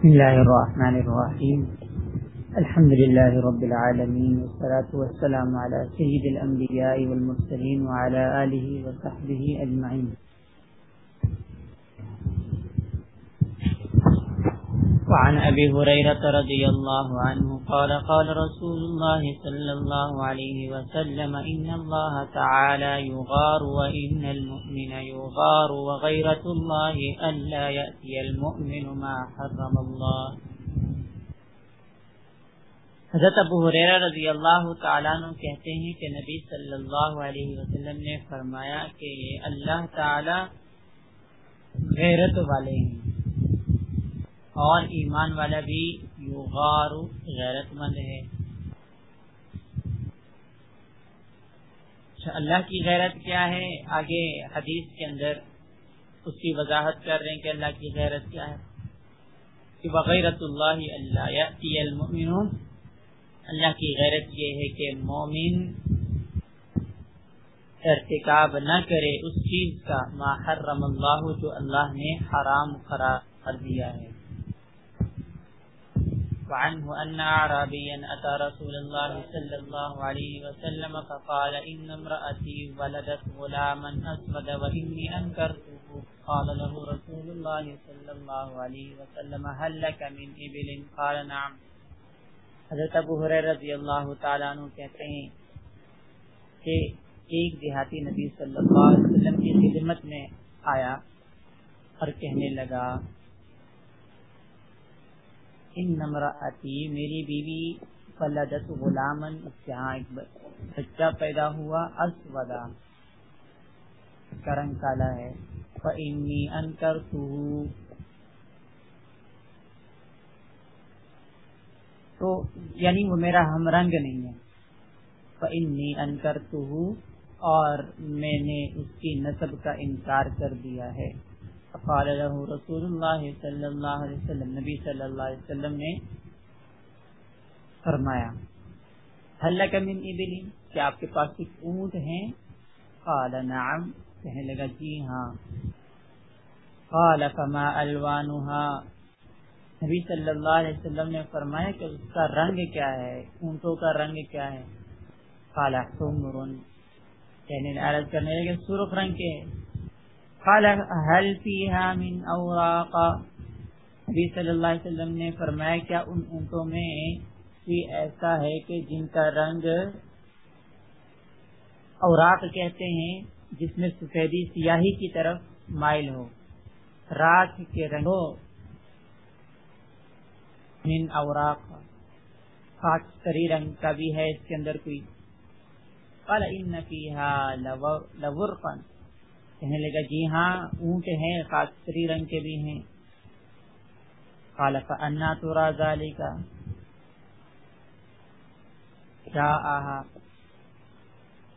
بسم الله الرحمن الرحيم. الحمد لله رب العالمين، والصلاة والسلام على سيد الأنبياء والمرسلين وعلى آله وصحبه أجمعين. وعن أبي هريرة رضي الله عنه قال قال رسول الله صلى الله عليه وسلم إن الله تعالى يغار وإن المؤمن يغار وغيرة الله ألا يأتي المؤمن ما حرم الله. حضرت ابو حریرہ رضی اللہ تعالیٰ عنہ کہتے ہیں کہ نبی صلی اللہ علیہ وسلم نے فرمایا کہ اللہ تعالی غیرت والے ہیں۔ اور ایمان والا بھی یغار غیرت مند ہے۔ اچھا، اللہ کی غیرت کیا ہے؟ آگے حدیث کے اندر اس کی وضاحت کر رہے ہیں کہ اللہ کی غیرت کیا ہے۔ کہ بغیرت اللہ اللہ اللہ کی غیرت یہ ہے کہ مومن ارتکاب نہ کرے اس چیز کا، ما حرم اللہ جو اللہ نے حرام قرار دیا ہے۔ وعنه أن عربيا أتى رسول الله صلى الله عليه وسلم فقال إن امرأتي ولدت غلاما أسود وإني أنكرته. قال له رسول الله صلى الله عليه وسلم، هل لك من إبل؟ قال نعم. حضرت ابو حریر رضی اللہ تعالیٰ عنہ کہتے ہیں کہ ایک دیہاتی نبی صلی اللہ علیہ وسلم کی خدمت میں آیا اور کہنے لگا ان نمراتی میری بیوی فلدت غلامن اس کے ہاں ایک بچہ پیدا ہوا اسودا کا کالا ہے۔ فإنی انکرتہو تو یعنی وہ میرا ہم رنگ نہیں ہے۔ فإنی انکرتہو اور میں نے اس کی نسب کا انکار کر دیا ہے۔ قال له رسول اللہ صلی اللہ علیہ وسلم، نبی صلی اللہ علیہ وسلم نے فرمایا حلق من ابل؟ کیا آپ کے پاس کچھ اونٹ ہیں؟ قال، نعم۔ کہنے لگا جی ہاں۔ قال، فما الوانها؟ نبی صلی اللہ علیہ وسلم نے فرمایا کہ اس کا رنگ کیا ہے؟ اونٹوں کا رنگ کیا ہے؟ قال، حمر۔ کہنے عرض کرنے لگے، سرخ رنگ کے۔ قال، هل فيها من اوراق نبی صلی اللہ علیہ وسلم نے فرمایا، کیا ان اونٹوں میں کوئی ایسا ہے کہ جن کا رنگ اوراق کہتے ہیں، جس میں سفیدی سیاہی کی طرف مائل ہو؟ راک کے رنگ من اوراق۔ خاک تری رنگ کا بھی ہے، اس کے اندر کوئی۔ قال ان فيها لورقا۔ کہنے لگا جی ہاں اونٹ ہیں خاصری رنگ کے بھی ہیں۔ خالق انا تو راجا کا کیا آہا؟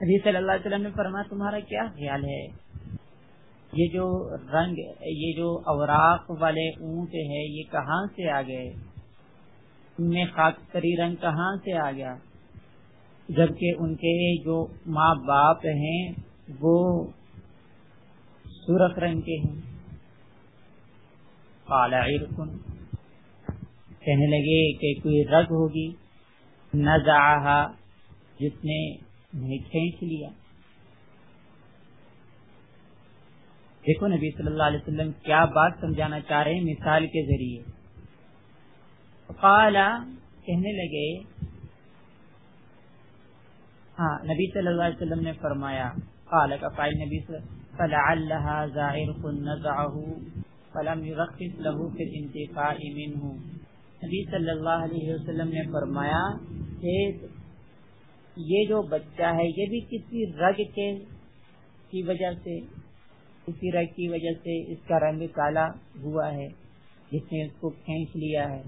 صلی اللہ علیہ وسلم نے فرمایا، تمہارا کیا خیال ہے؟ یہ جو رنگ، یہ جو اوراق والے اونٹ ہے یہ کہاں سے آ گئے؟ ان میں خاصری رنگ کہاں سے آ گیا؟ جبکہ ان کے جو ماں باپ ہیں، وہ سورخ رنگ کے ہیں۔ کالا عرقن۔ کہنے لگے کہ کوئی رگ ہوگی۔ نہ جس نے کھینچ لیا۔ دیکھو نبی صلی اللہ علیہ وسلم کیا بات سمجھانا چاہ رہے ہیں مثال کے ذریعے۔ کالا کہنے لگے۔ ہاں نبی صلی اللہ علیہ وسلم نے فرمایا، قال کا فائل نبی صلی اللہ فلعلها زائر نزعه فلم يرخص له في الانتفاع منه۔ نبی صلی اللہ علیہ وسلم نے فرمایا کہ یہ جو بچہ ہے، یہ بھی کسی رگ کے کی وجہ سے، کسی رگ کی وجہ سے اس کا رنگ کالا ہوا ہے، جس نے اس کو کھینچ لیا ہے۔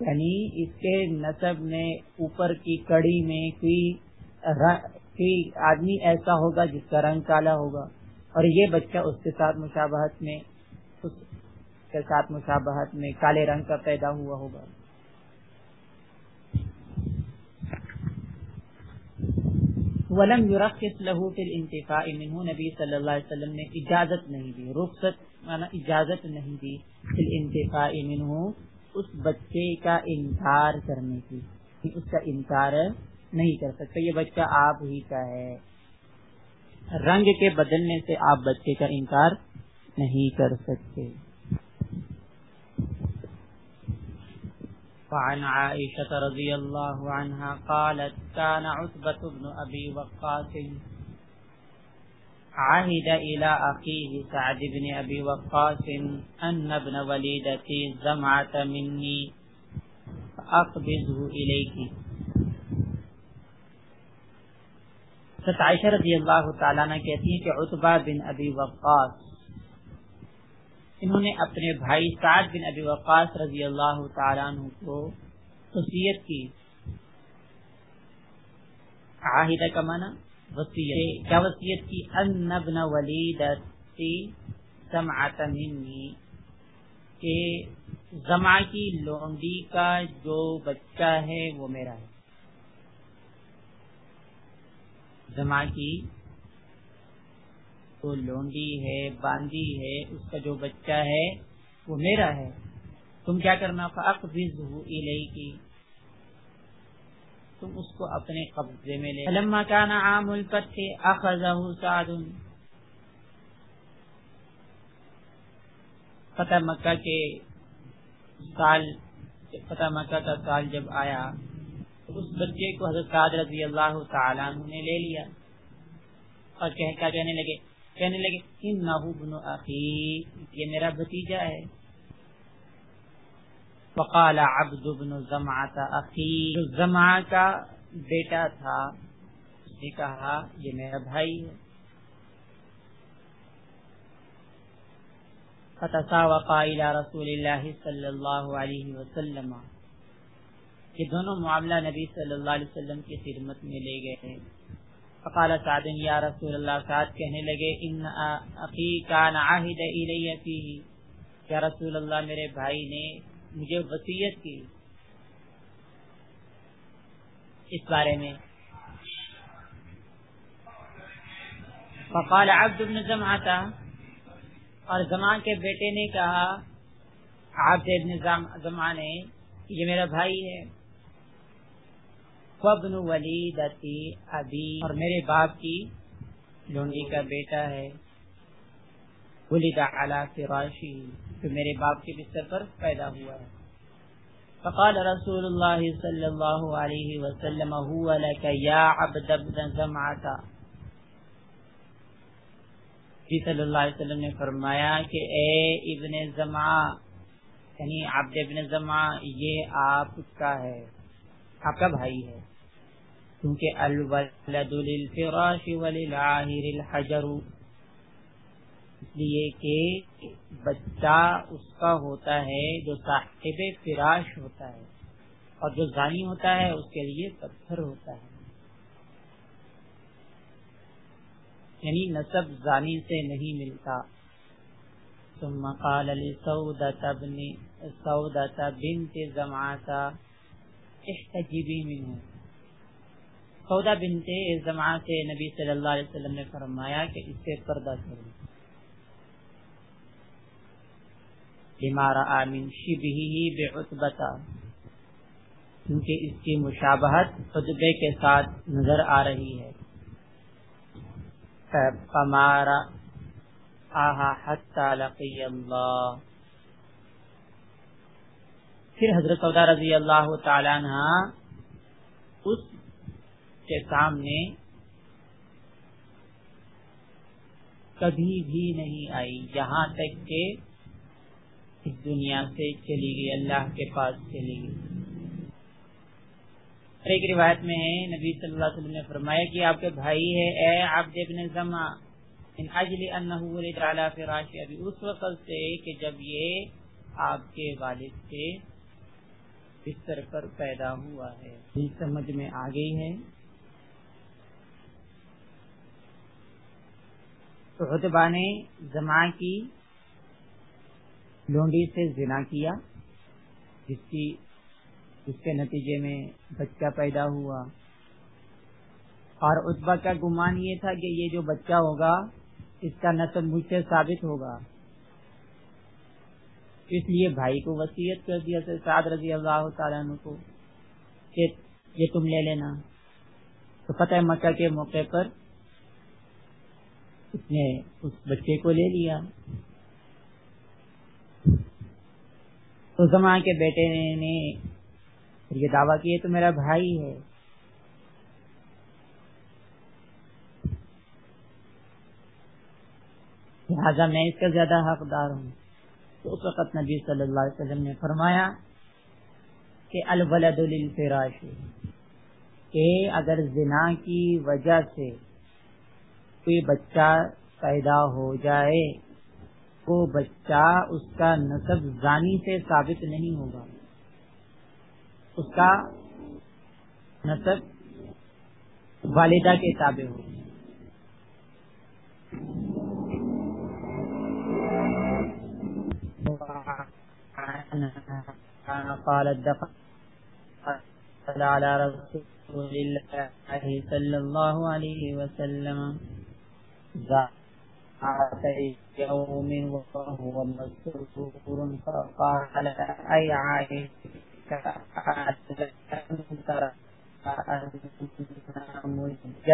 یعنی اس کے نصب میں اوپر کی کڑی میں کوئی آدمی ایسا ہوگا جس کا رنگ کالا ہوگا اور یہ بچہ اس کے ساتھ مشابہت میں، اس کے ساتھ مشابہت میں کالے رنگ کا پیدا ہوا ہوگا۔ ولم یورخص لہو فی الانتفاع منہ نبی صلی اللہ علیہ وسلم نے اجازت نہیں دی، رخصت اجازت نہیں دی انتفاع منہ، اس بچے کا انکار کرنے کی اس کا انکار نہیں کر سکتے، یہ بچہ آپ ہی کا ہے۔ رنگ کے بدلنے سے آپ بچے کا انکار نہیں کر سکتے۔ فعن عائشة رضي الله عنها قالت كان عتبة بن أبي وقاس عهد إلى أخيه سعد بن أبي وقاس أن ابن وليدتي زمعت مني فأقبضه إليك عائشہ رضی اللہ تعالیٰ نے کہتی ہیں کہ عطبہ بن ابی وقاص، انہوں نے اپنے بھائی سعد بن ابی وقاص رضی اللہ تعالیٰ عنہ کو وصیت کی۔ عاہدہ کا معنی وصیت۔ کیا وصیت کی؟ ان ابن ولید سمعت منی، کہ زما کی لونڈی کا جو بچہ ہے وہ میرا ہے۔ زما کی تو لونڈی ہے، باندی ہے، اس کا جو بچہ ہے، وہ میرا ہے۔ تم کیا کرنا؟ کی تم اس کو اپنے قبضے میں لے۔ لما كان عام الفتح اخذه سعد۔ فتح مکہ کے سال، فتح مکہ کا سال جب آیا اس بچے کو حضرت سعد رضی اللہ تعالیٰ نے لے لیا اور کہہ کیا کہنے لگے؟ کہنے لگے، انہو بن اخی، یہ میرا بھتیجا ہے. فقال، عبد بن زمعت اخی. جو کا بیٹا تھا، اس نے کہا، یہ میرا بھائی ہے. فتساوقا الى رسول اللہ صلی اللہ علیہ وسلم۔ یہ دونوں معاملہ نبی صلی اللہ علیہ وسلم کی خدمت میں لے گئے ہیں فقال سعد، یا رسول اللہ، سعد کہنے لگے، ان اخی کان عہد الی فیہ۔ یا رسول اللہ، میرے بھائی نے مجھے وصیت کی اس بارے میں۔ فقال عبد بن زمعتا اور زمان کے بیٹے نے کہا، عبد ابن زمان نے، یہ میرا بھائی ہے۔ وابن ولیدتی ابی۔ اور میرے باپ کی لونڈی کا بیٹا ہے۔ ولد علی فراشی جو میرے باپ کے بستر پر پیدا ہوا ہے۔ فقال رسول اللہ صلی اللہ علیہ وسلم هو لك یا عبد ابن زمعتا جی صلی اللہ علیہ وسلم نے فرمایا کہ اے ابن زمع یعنی عبد ابن زمع یہ آپ کا ہے۔ آپ کا بھائی ہے۔ کیونکہ الولد للفراش وللعاہر الحجر۔ اس لیے کہ بچہ اس کا ہوتا ہے جو صاحب فراش ہوتا ہے۔ اور جو زانی ہوتا ہے، اس کے لیے پتھر ہوتا ہے۔ یعنی نصب زانی سے نہیں ملتا۔ ثم قال لسودة بن سودة بنت زمعة۔ احتجبی منه سودا بنت زمعہ سے نبی صلی اللہ علیہ وسلم نے فرمایا کہ اس سے پردہ کرو۔ بیمارا آمین شبہ ہی بے عطبتا کیونکہ اس کی مشابہت خطبے کے ساتھ نظر آ رہی ہے۔ فمارا آہا حتی لقی اللہ۔ پھر حضرت سودا رضی اللہ تعالیٰ عنہ اس کے سامنے کبھی بھی نہیں آئی۔ یہاں تک کہ اس دنیا سے چلی گئی، اللہ کے پاس چلی گئی۔ اور ایک روایت میں ہے، نبی صلی اللہ علیہ وسلم نے فرمایا کہ آپ کے بھائی ہے، اے عبد ابن زما ان اجل انه ولد على فراش ابي اس وقت سے کہ جب یہ آپ کے والد سے بستر پر پیدا ہوا ہے۔ جی، سمجھ میں آ گئی ہے تو نے زما کی، لونڈی سے زنا کیا، جس کی اس کے نتیجے میں بچہ پیدا ہوا۔ اور اتبا کا گمان یہ تھا کہ یہ جو بچہ ہوگا، اس کا نصب مجھ سے ثابت ہوگا۔ اس لیے بھائی کو وسیعت کر دیا سعد رضی اللہ تعالیٰ عنہ کو، کہ یہ تم لے لینا۔ تو فتح مکہ کے موقع پر اس نے اس بچے کو لے لیا۔ تو زمان کے بیٹے نے یہ دعویٰ کیا تو میرا بھائی ہے۔ لہٰذا میں اس کا زیادہ حقدار ہوں۔ تو اس وقت نبی صلی اللہ علیہ وسلم نے فرمایا کہ الولد للفراش، کہ اگر زنا کی وجہ سے کوئی بچہ پیدا ہو جائے، وہ بچہ اس کا نصب زانی سے ثابت نہیں ہوگا۔ اس کا نصب والدہ کے تابع ہوگا۔ قالت دخل على رسول الله صلى الله عليه وسلم ذات يوم وهو مسرور فقال أي عائشة ترى أن مجزد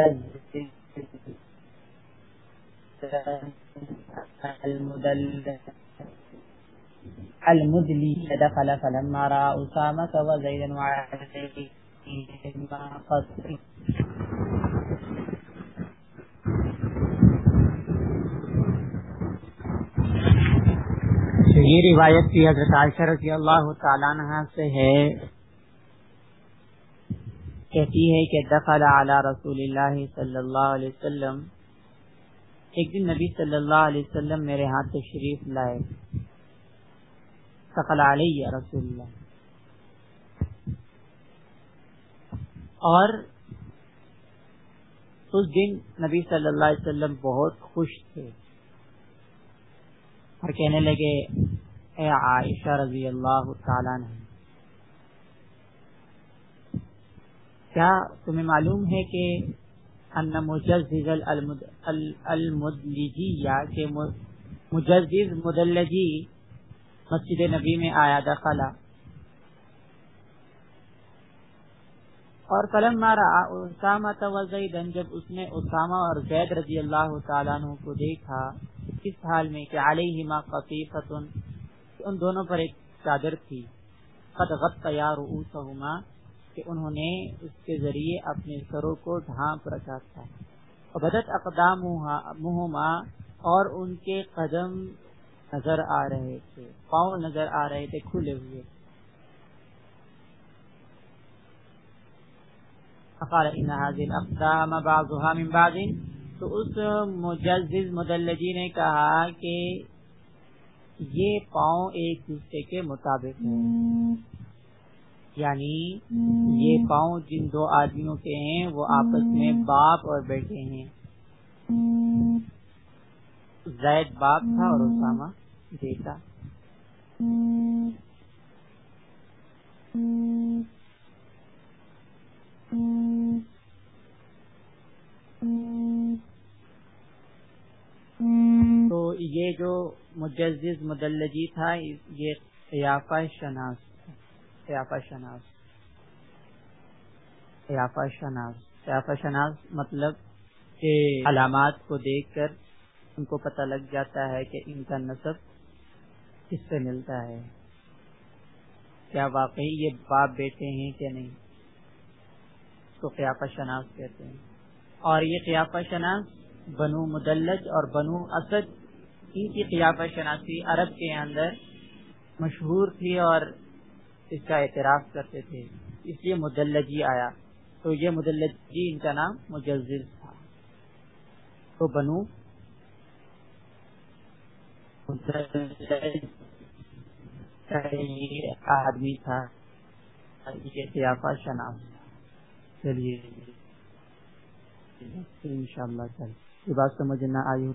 المدلل المدلی دخل فلما را اسامة وزيد وعليه قصر یہ روایت کی حضرت عائشہ رضی اللہ تعالیٰ عنہ سے ہے، کہتی ہے کہ دخل علی رسول اللہ صلی اللہ علیہ وسلم، ایک دن نبی صلی اللہ علیہ وسلم میرے ہاتھ تشریف لائے۔ سقل علیہ رسول اللہ۔ اور اس دن نبی صلی اللہ علیہ وسلم بہت خوش تھے اور کہنے لگے، اے عائشہ رضی اللہ تعالیٰ نے کیا تمہیں معلوم ہے کہ ان مجزز المدلجی یا کہ مجزز مدلجی مسجد نبی میں آیا دخلا اور قلم مارا اسامہ توزیدن جب اس نے اسامہ اور زید رضی اللہ تعالیٰ عنہ کو دیکھا، اس حال میں کہ علیہما قطیفت ان دونوں پر ایک چادر تھی۔ قد غط یا رؤوسہما کہ انہوں نے اس کے ذریعے اپنے سروں کو ڈھانپ رکھا تھا۔ بدت اقدام اور ان کے قدم نظر آ رہے تھے، پاؤں نظر آ رہے تھے کھلے ہوئے۔ تو اس مجزز مدلجی نے کہا کہ یہ پاؤں ایک دوسرے کے مطابق ہیں۔ یعنی یہ پاؤں جن دو آدمیوں کے ہیں، وہ آپس میں باپ اور بیٹے ہیں۔ زید باپ تھا اور اسامہ۔ بیٹا تو یہ جو مجزز مدلجی تھا، یہ قیافہ شناس قیافہ شناس قیافہ شناس قیافہ شناس مطلب کہ علامات کو دیکھ کر ان کو پتہ لگ جاتا ہے کہ ان کا نصب کس سے ملتا ہے؟ کیا واقعی یہ باپ بیٹے ہیں کہ نہیں؟ تو قیافہ شناس کہتے ہیں۔ اور یہ قیافہ شناس بنو مدلج اور بنو اسد، ان کی قیافہ شناسی عرب کے اندر مشہور تھی اور اس کا اعتراف کرتے تھے۔ اس لیے مدلجی آیا۔ تو یہ مدلجی ان کا نام مجزز تھا۔ تو بنو آدمی تھا یہ چلیے ان شاء اللہ چل یہ بات سمجھ نہ آئی ہو